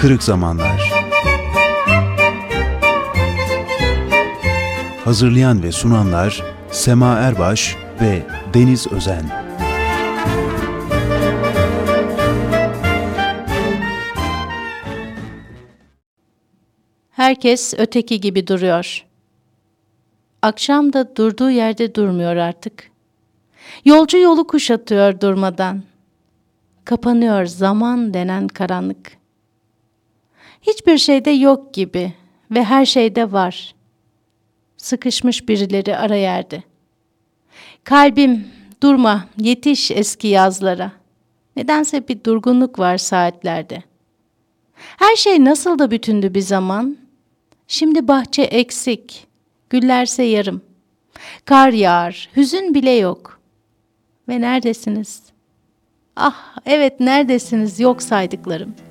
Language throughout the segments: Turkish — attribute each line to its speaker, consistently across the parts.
Speaker 1: Kırık Zamanlar Hazırlayan ve sunanlar Sema Erbaş ve Deniz Özen
Speaker 2: Herkes öteki gibi duruyor. Akşam da durduğu yerde durmuyor artık. Yolcu yolu kuşatıyor durmadan. Kapanıyor zaman denen karanlık. Hiçbir şeyde yok gibi ve her şeyde var. Sıkışmış birileri ara yerde. Kalbim durma yetiş eski yazlara. Nedense bir durgunluk var saatlerde. Her şey nasıl da bütündü bir zaman. Şimdi bahçe eksik, güllerse yarım. Kar yağar, hüzün bile yok. Ve neredesiniz? Ah evet neredesiniz yok saydıklarım.''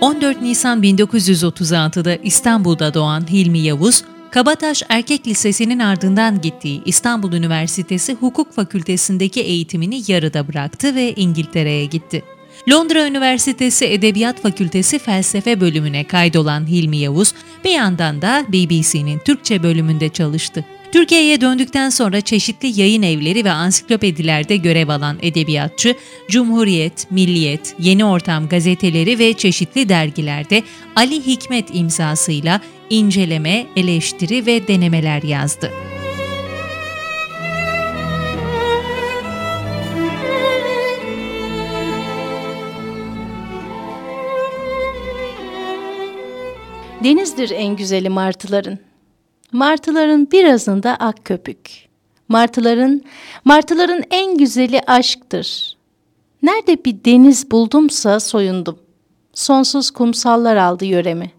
Speaker 3: 14 Nisan 1936'da İstanbul'da doğan Hilmi Yavuz, Kabataş Erkek Lisesi'nin ardından gittiği İstanbul Üniversitesi Hukuk Fakültesindeki eğitimini yarıda bıraktı ve İngiltere'ye gitti. Londra Üniversitesi Edebiyat Fakültesi Felsefe bölümüne kaydolan Hilmi Yavuz, bir yandan da BBC'nin Türkçe bölümünde çalıştı. Türkiye'ye döndükten sonra çeşitli yayın evleri ve ansiklopedilerde görev alan edebiyatçı, Cumhuriyet, Milliyet, Yeni Ortam gazeteleri ve çeşitli dergilerde Ali Hikmet imzasıyla inceleme, eleştiri ve denemeler yazdı.
Speaker 2: 'Denizdir en güzeli martıların. Martıların birazında ak köpük. Martıların, martıların en güzeli aşktır. Nerede bir deniz buldumsa soyundum. Sonsuz kumsallar aldı yöremi.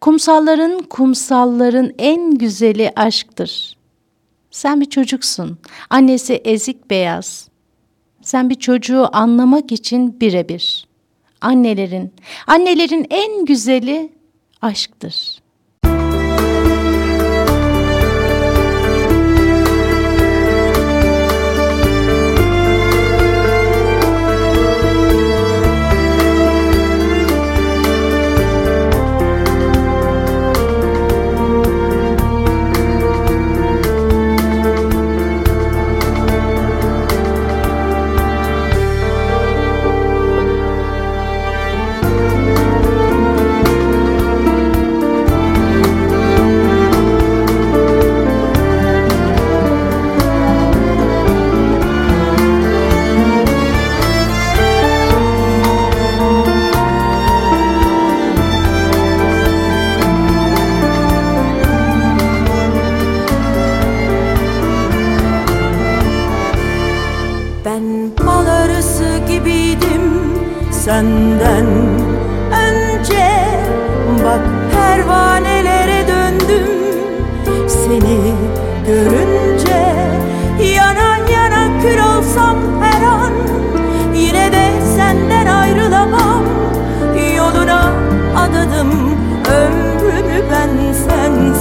Speaker 2: Kumsalların, kumsalların en güzeli aşktır. Sen bir çocuksun, annesi ezik beyaz. Sen bir çocuğu anlamak için birebir. Annelerin, annelerin en güzeli aşktır.''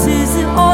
Speaker 4: is it all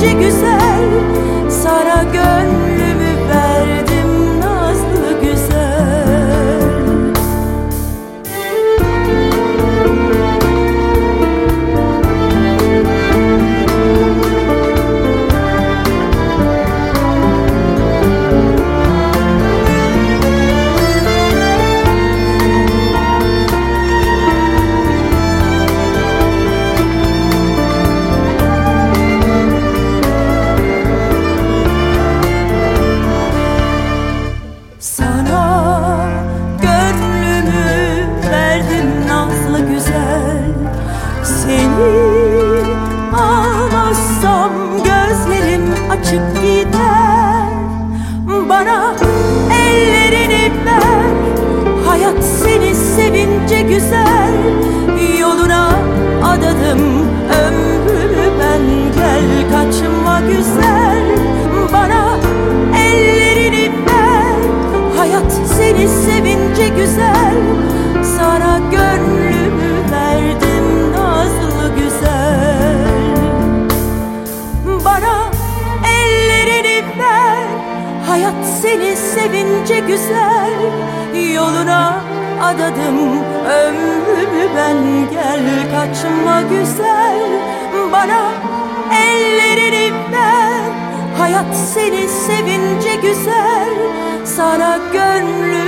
Speaker 4: sevince güzel. Sara
Speaker 5: seni sevince güzel Sana gönlümü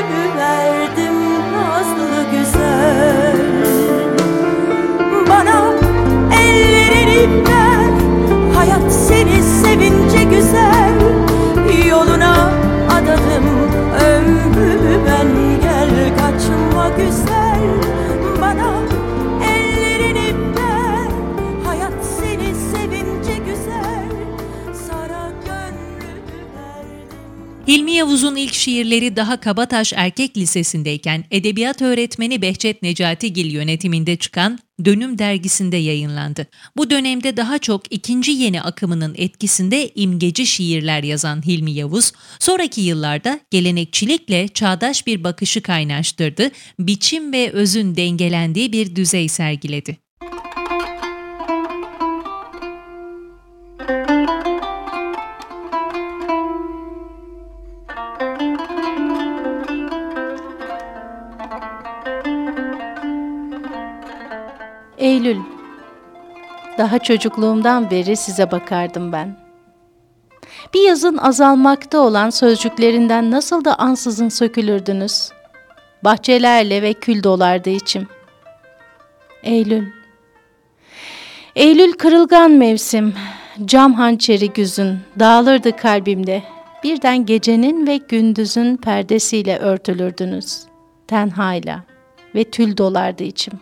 Speaker 3: Hilmi Yavuz'un ilk şiirleri daha Kabataş Erkek Lisesi'ndeyken edebiyat öğretmeni Behçet Necatigil yönetiminde çıkan Dönüm dergisinde yayınlandı. Bu dönemde daha çok ikinci yeni akımının etkisinde imgeci şiirler yazan Hilmi Yavuz, sonraki yıllarda gelenekçilikle çağdaş bir bakışı kaynaştırdı, biçim ve özün dengelendiği bir düzey sergiledi.
Speaker 2: Eylül. Daha çocukluğumdan beri size bakardım ben. Bir yazın azalmakta olan sözcüklerinden nasıl da ansızın sökülürdünüz. Bahçelerle ve kül dolardı içim. Eylül. Eylül kırılgan mevsim, cam hançeri güzün dağılırdı kalbimde. Birden gecenin ve gündüzün perdesiyle örtülürdünüz. Tenhayla ve tül dolardı içim.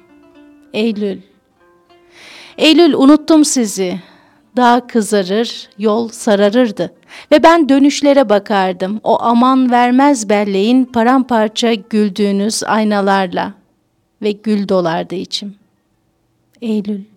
Speaker 2: Eylül. Eylül unuttum sizi. Dağ kızarır, yol sararırdı. Ve ben dönüşlere bakardım. O aman vermez belleğin paramparça güldüğünüz aynalarla. Ve gül dolardı içim. Eylül.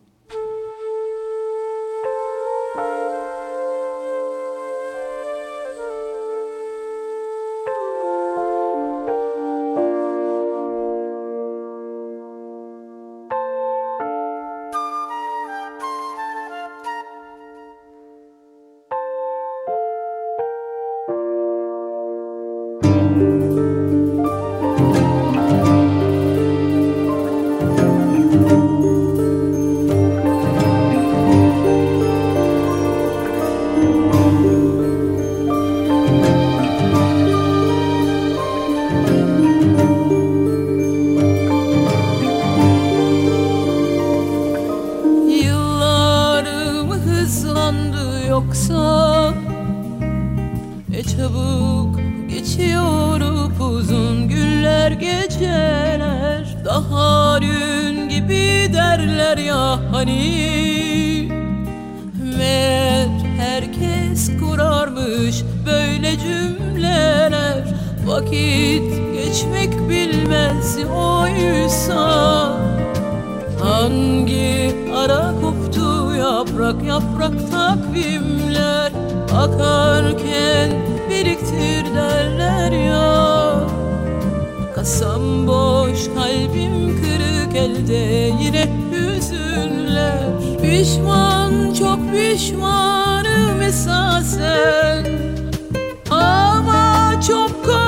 Speaker 5: Yine hüzünler Pişman çok pişmanım esasen. Ama çok korkuyorum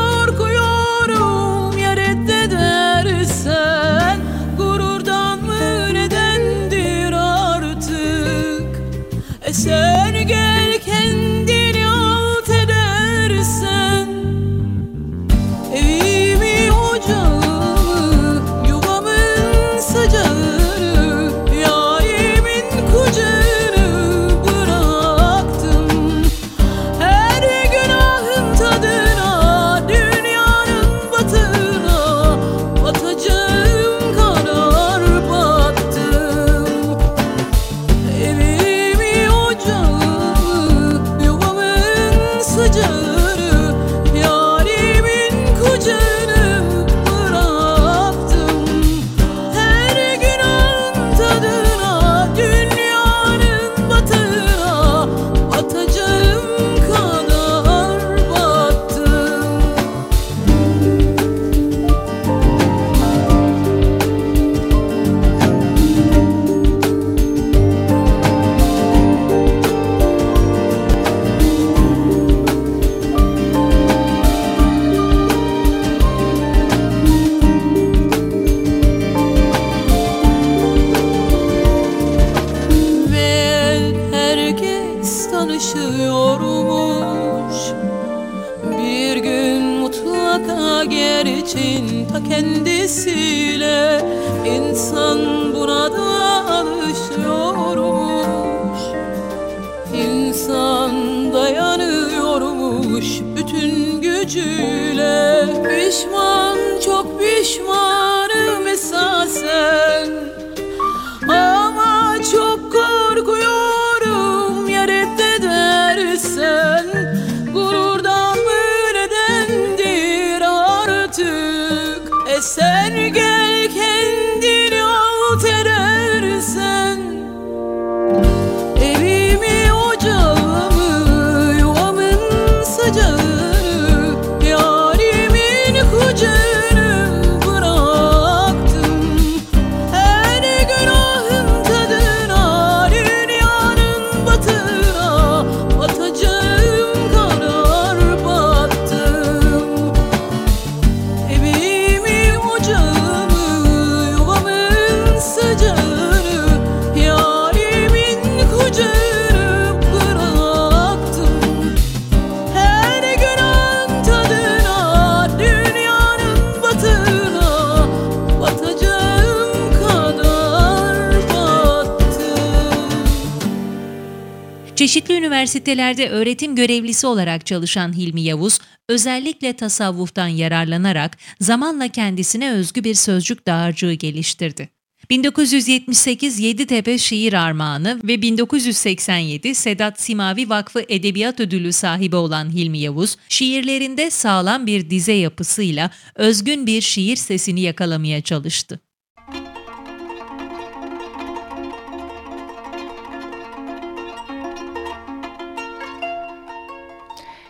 Speaker 3: Çeşitli üniversitelerde öğretim görevlisi olarak çalışan Hilmi Yavuz, özellikle tasavvuftan yararlanarak zamanla kendisine özgü bir sözcük dağarcığı geliştirdi. 1978 Yeditepe Şiir Armağanı ve 1987 Sedat Simavi Vakfı Edebiyat Ödülü sahibi olan Hilmi Yavuz, şiirlerinde sağlam bir dize yapısıyla özgün bir şiir sesini yakalamaya çalıştı.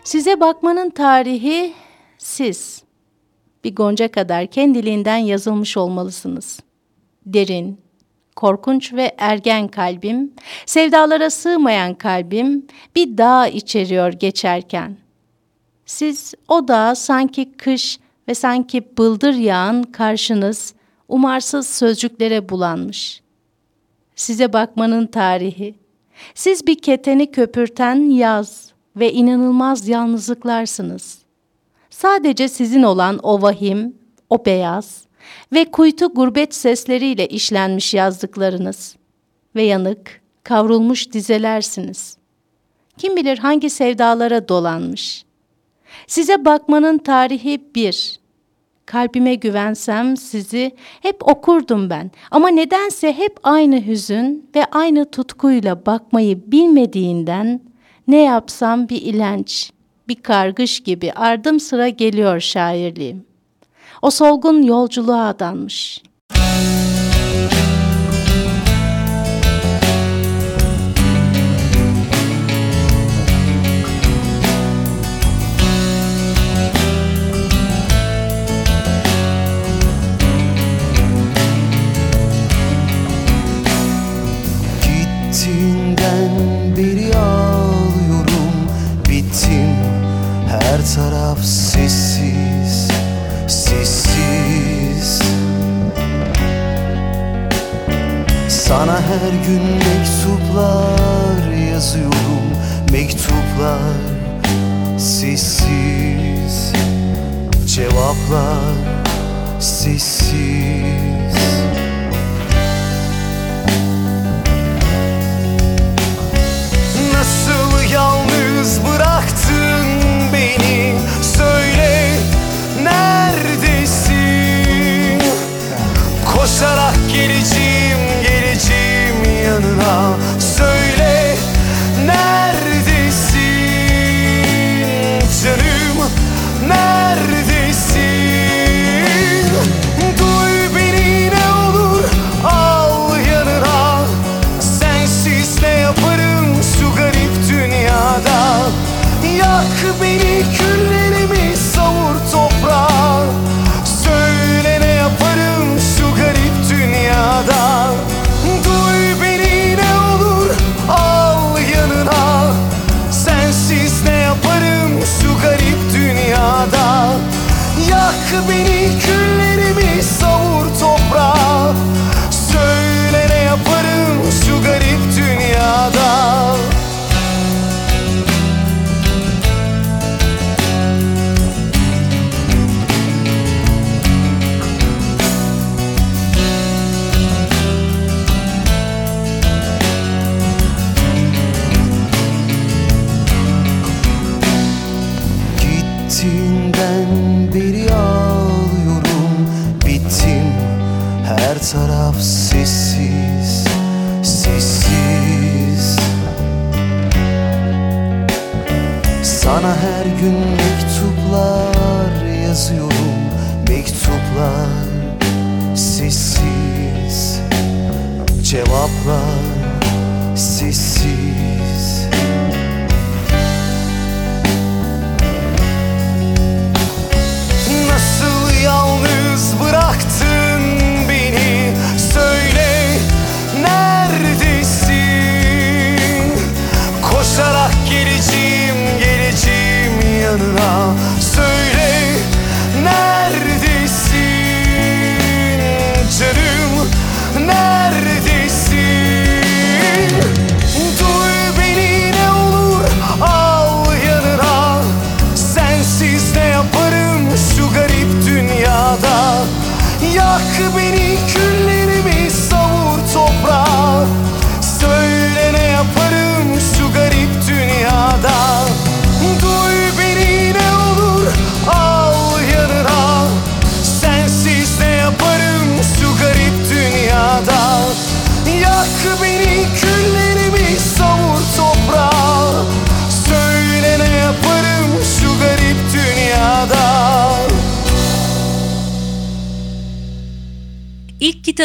Speaker 2: Size bakmanın tarihi siz. Bir gonca kadar kendiliğinden yazılmış olmalısınız. Derin, korkunç ve ergen kalbim, sevdalara sığmayan kalbim bir dağ içeriyor geçerken. Siz o dağa sanki kış ve sanki bıldır yağan karşınız umarsız sözcüklere bulanmış. Size bakmanın tarihi. Siz bir keteni köpürten yaz ve inanılmaz yalnızlıklarsınız. Sadece sizin olan o vahim, o beyaz ve kuytu gurbet sesleriyle işlenmiş yazdıklarınız ve yanık, kavrulmuş dizelersiniz. Kim bilir hangi sevdalara dolanmış. Size bakmanın tarihi bir. Kalbime güvensem sizi hep okurdum ben. Ama nedense hep aynı hüzün ve aynı tutkuyla bakmayı bilmediğinden ne yapsam bir ilenç, bir kargış gibi ardım sıra geliyor şairliğim. O solgun yolculuğa adanmış.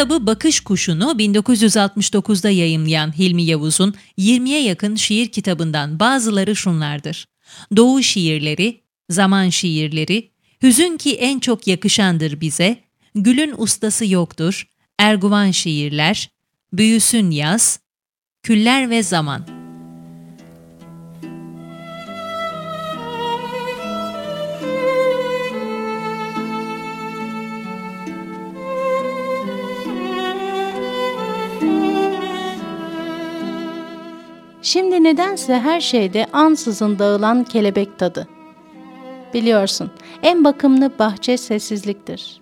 Speaker 3: Kitabı Bakış Kuşu'nu 1969'da yayımlayan Hilmi Yavuz'un 20'ye yakın şiir kitabından bazıları şunlardır. Doğu şiirleri, zaman şiirleri, hüzün ki en çok yakışandır bize, gülün ustası yoktur, erguvan şiirler, büyüsün yaz, küller ve zaman.
Speaker 2: Şimdi nedense her şeyde ansızın dağılan kelebek tadı. Biliyorsun, en bakımlı bahçe sessizliktir.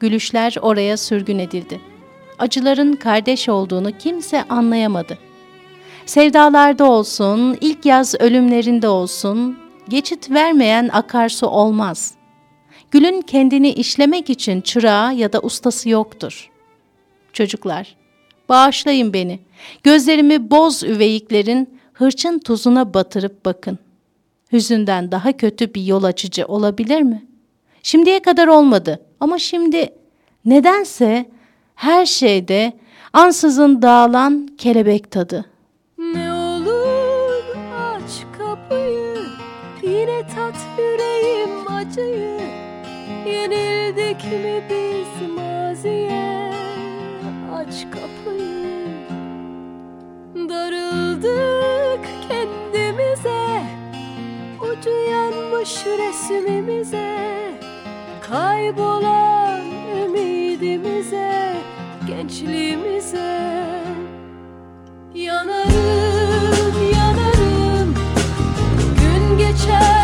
Speaker 2: Gülüşler oraya sürgün edildi. Acıların kardeş olduğunu kimse anlayamadı. Sevdalarda olsun, ilk yaz ölümlerinde olsun, geçit vermeyen akarsu olmaz. Gülün kendini işlemek için çırağı ya da ustası yoktur. Çocuklar, bağışlayın beni. Gözlerimi boz üveyiklerin hırçın tuzuna batırıp bakın. Hüzünden daha kötü bir yol açıcı olabilir mi? Şimdiye kadar olmadı ama şimdi nedense her şeyde ansızın dağılan kelebek tadı.
Speaker 5: Ne olur aç kapıyı Yine tat yüreğim acıyı Yenildik mi biz maziye Aç kapıyı Darıldık kendimize Ucu resmimize Kaybolan ümidimize Gençliğimize. Yanarım, yanarım Gün geçer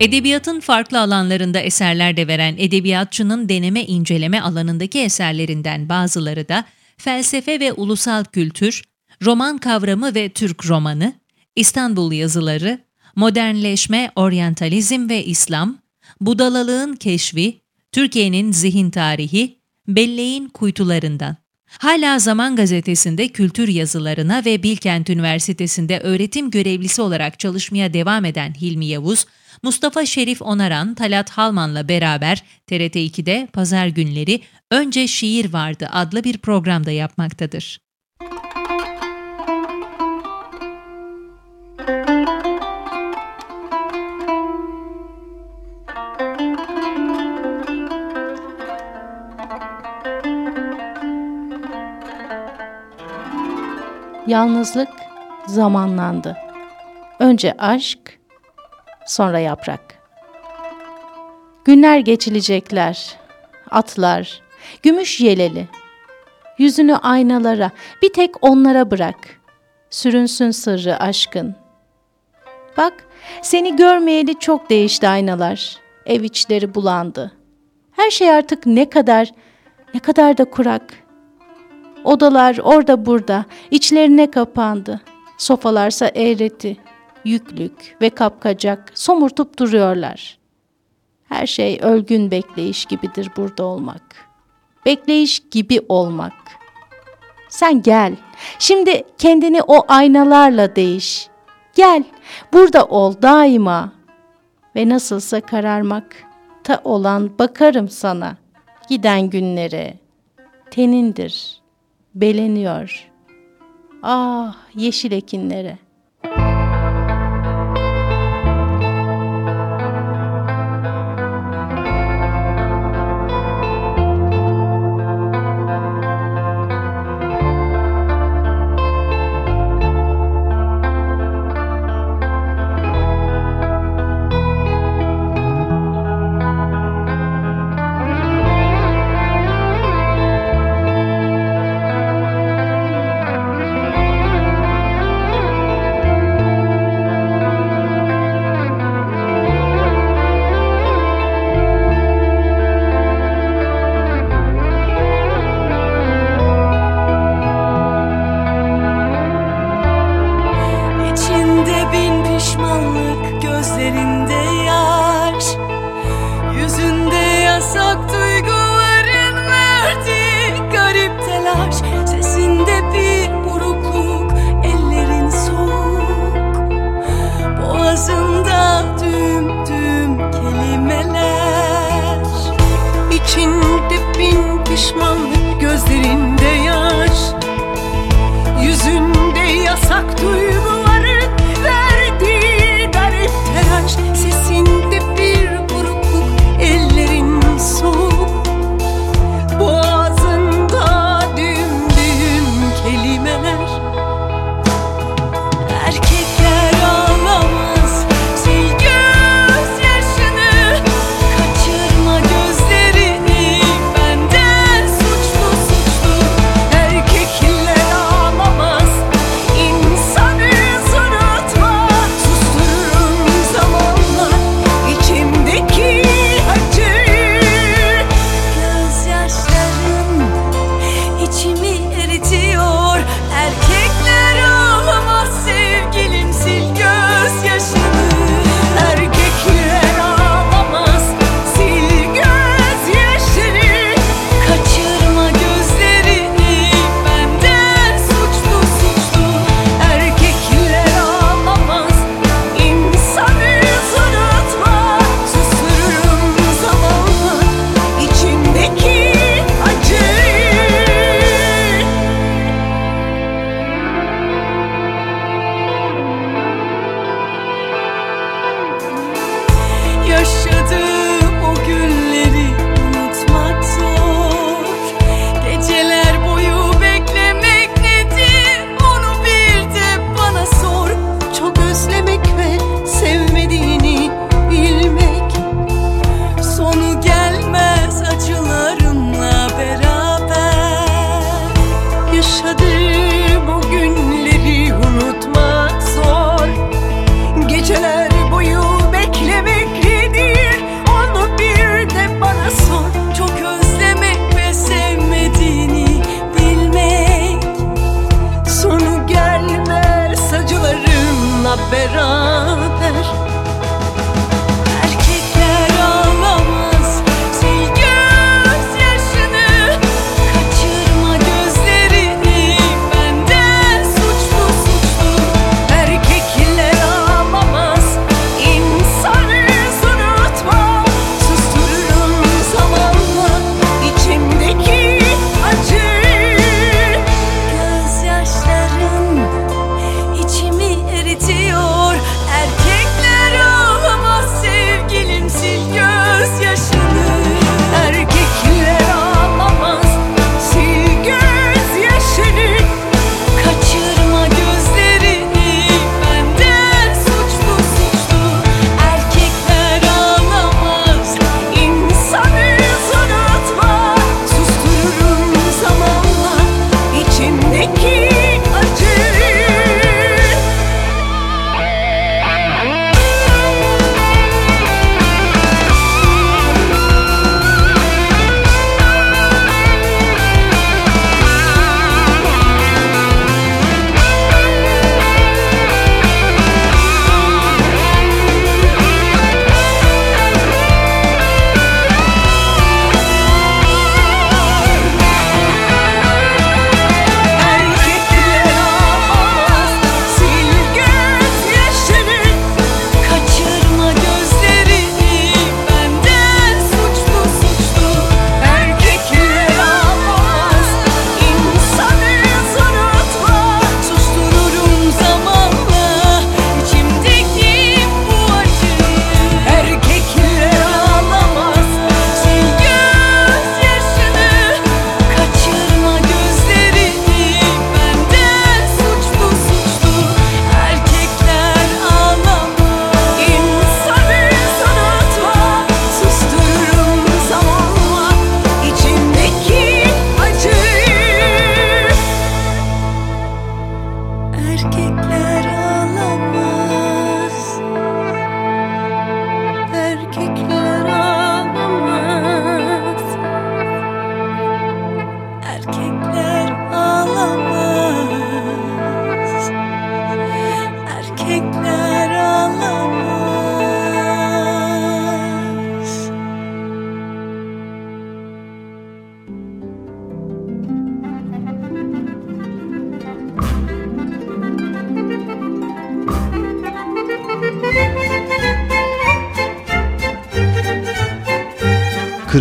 Speaker 3: Edebiyatın farklı alanlarında eserler de veren edebiyatçının deneme inceleme alanındaki eserlerinden bazıları da felsefe ve ulusal kültür, roman kavramı ve Türk romanı, İstanbul yazıları, modernleşme, oryantalizm ve İslam, budalalığın keşfi, Türkiye'nin zihin tarihi, belleğin kuytularından. Hala Zaman Gazetesi'nde kültür yazılarına ve Bilkent Üniversitesi'nde öğretim görevlisi olarak çalışmaya devam eden Hilmi Yavuz, Mustafa Şerif Onaran, Talat Halman'la beraber TRT2'de pazar günleri Önce Şiir Vardı adlı bir programda yapmaktadır.
Speaker 2: Yalnızlık zamanlandı. Önce aşk, sonra yaprak. Günler geçilecekler, atlar, gümüş yeleli. Yüzünü aynalara, bir tek onlara bırak. Sürünsün sırrı aşkın. Bak, seni görmeyeli çok değişti aynalar. Ev içleri bulandı. Her şey artık ne kadar, ne kadar da kurak. Odalar orada burada, içlerine kapandı. Sofalarsa eğreti, yüklük ve kapkacak, somurtup duruyorlar. Her şey ölgün bekleyiş gibidir burada olmak. Bekleyiş gibi olmak. Sen gel, şimdi kendini o aynalarla değiş. Gel, burada ol daima. Ve nasılsa kararmak ta olan bakarım sana. Giden günlere. Tenindir, beleniyor. Ah yeşil ekinlere.''